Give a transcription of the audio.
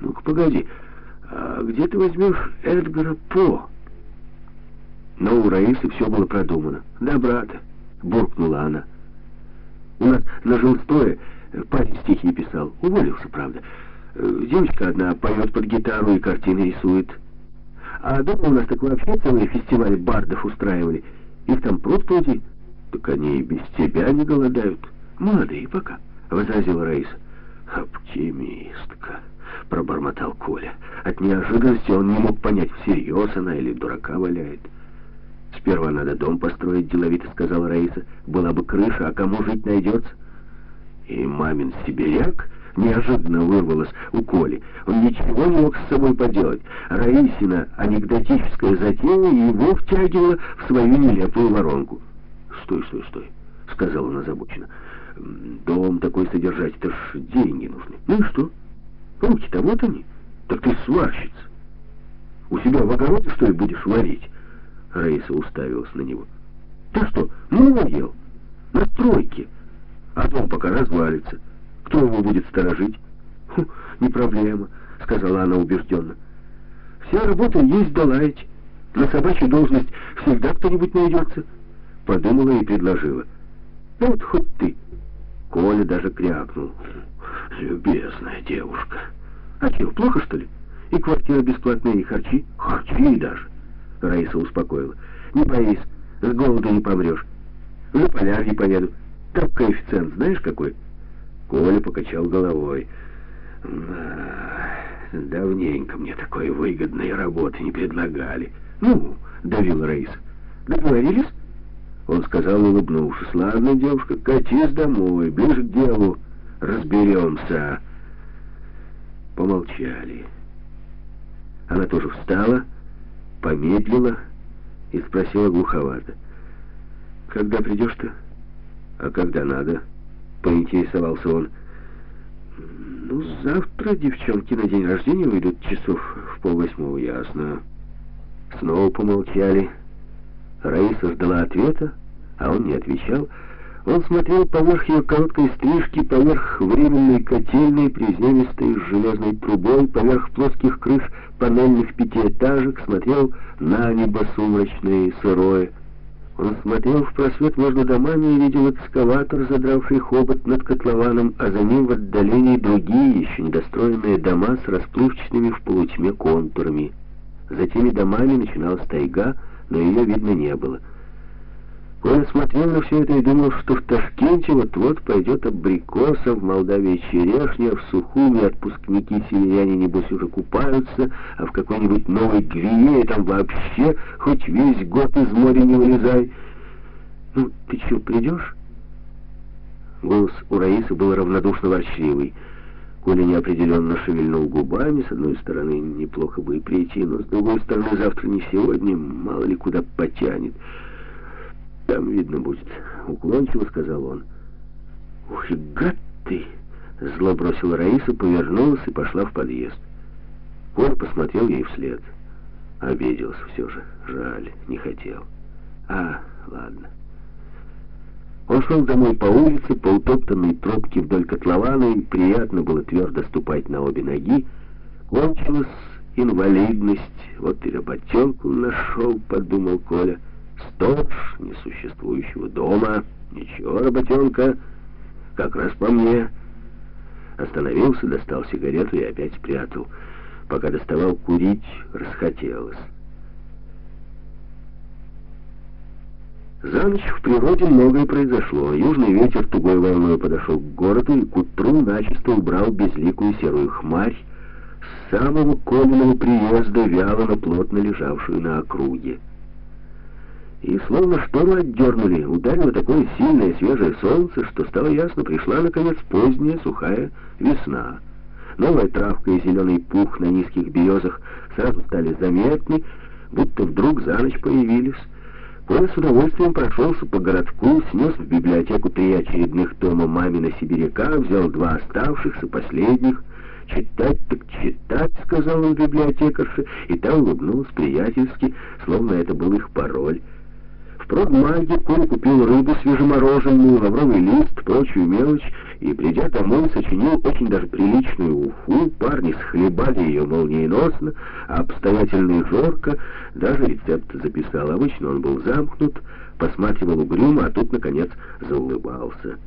Ну-ка, погоди, а где ты возьмешь Эдгара По? Но у Раисы все было продумано. Да, брата, буркнула она. У нас на жилстое парень стихи писал. Уволился, правда. Э, девочка одна поет под гитару и картины рисует. А дома у нас так вообще целые фестивали бардов устраивали. Их там пруд пруди. Так они и без тебя не голодают. Молодые пока, возразила Раиса. Оптимистка, пробормотал Коля. От неожиданности он не мог понять, всерьез она или дурака валяет. «Сперва надо дом построить», — деловито сказала Раиса. «Была бы крыша, а кому жить найдется?» И мамин сибиряк неожиданно вырвалось у Коли. Он ничего не мог с собой поделать. Раисина анекдотическая затея его втягивала в свою нелепую воронку. «Стой, стой, стой», — сказала она озабоченно. «Дом такой содержать, это ж деньги нужны». «Ну и что? Руки-то вот они. Так ты сварщица. У себя в огороде, что ли, будешь варить?» Раиса уставилась на него. «Ты что, мало ел? На стройке. А дом пока развалится. Кто его будет сторожить?» Хм, «Не проблема», — сказала она убежденно. «Вся работа есть долаять. На собачью должность всегда кто-нибудь найдется». Подумала и предложила. «Ну вот хоть ты». Коля даже крякнул. «Любезная девушка». «А чего, плохо, что ли? И квартира бесплатная, и харчи?» «Харчи даже». Раиса успокоила. «Не боись, с голоду не помрешь. В Заполярье поеду. Там коэффициент знаешь какой?» Коля покачал головой. «Давненько мне такой выгодной работы не предлагали». «Ну?» — давила Раиса. «Договорились?» Он сказал, улыбнувшись. «Ладно, девушка, катись домой, ближе к делу. Разберемся». Помолчали. Она тоже встала помедлила и спросила глуховато. «Когда придешь-то?» «А когда надо?» — поинтересовался он. «Ну, завтра девчонки на день рождения выйдут часов в полвосьмого, ясно». Снова помолчали. Раиса ждала ответа, а он не отвечал, — он смотрел поверх ее короткой стрижки, поверх временной котельной, приземистой с железной трубой, поверх плоских крыш панельных пятиэтажек, смотрел на небо сумрачное и сырое. Он смотрел в просвет между домами и видел экскаватор, задравший хобот над котлованом, а за ним в отдалении другие, еще недостроенные дома с расплывчатыми в полутьме контурами. За теми домами начиналась тайга, но ее видно не было. Коля смотрел на все это и думал, что в Ташкенте вот-вот пойдет абрикоса, в Молдавии черешня, в Сухуми отпускники северяне, небось, уже купаются, а в какой-нибудь Новой Гвинее там вообще хоть весь год из моря не вылезай. «Ну, ты что, придешь?» Голос у Раисы был равнодушно ворчливый. Коля неопределенно шевельнул губами. С одной стороны, неплохо бы и прийти, но с другой стороны, завтра не сегодня, мало ли куда потянет. «Там видно будет», — уклончиво сказал он. «Ух гад ты!» — зло бросила Раиса, повернулась и пошла в подъезд. Коля посмотрел ей вслед. Обиделся все же. Жаль, не хотел. А, ладно. Он шел домой по улице, по утоптанной тропке вдоль котлована, и приятно было твердо ступать на обе ноги. Кончилась инвалидность. Вот и работенку нашел, подумал Коля. Сторож несуществующего дома. Ничего, работенка, как раз по мне. Остановился, достал сигарету и опять спрятал. Пока доставал курить, расхотелось. За ночь в природе многое произошло. Южный ветер тугой волной подошел к городу и к утру начисто убрал безликую серую хмарь с самого Колиного приезда, вяло, но плотно лежавшую на округе и словно штору отдернули, ударило такое сильное свежее солнце, что стало ясно, пришла, наконец, поздняя сухая весна. Новая травка и зеленый пух на низких березах сразу стали заметны, будто вдруг за ночь появились. Коля с удовольствием прошелся по городку, снес в библиотеку три очередных тома «Мамина сибиряка», взял два оставшихся, последних. «Читать так читать», — сказал он библиотекарше, и та улыбнулась приятельски, словно это был их пароль продмаге Коль купил рыбу свежемороженую, лавровый лист, прочую мелочь, и, придя домой, сочинил очень даже приличную уфу. Парни схлебали ее молниеносно, а обстоятельный Жорка даже рецепт записал. Обычно он был замкнут, посматривал угрюмо, а тут, наконец, заулыбался.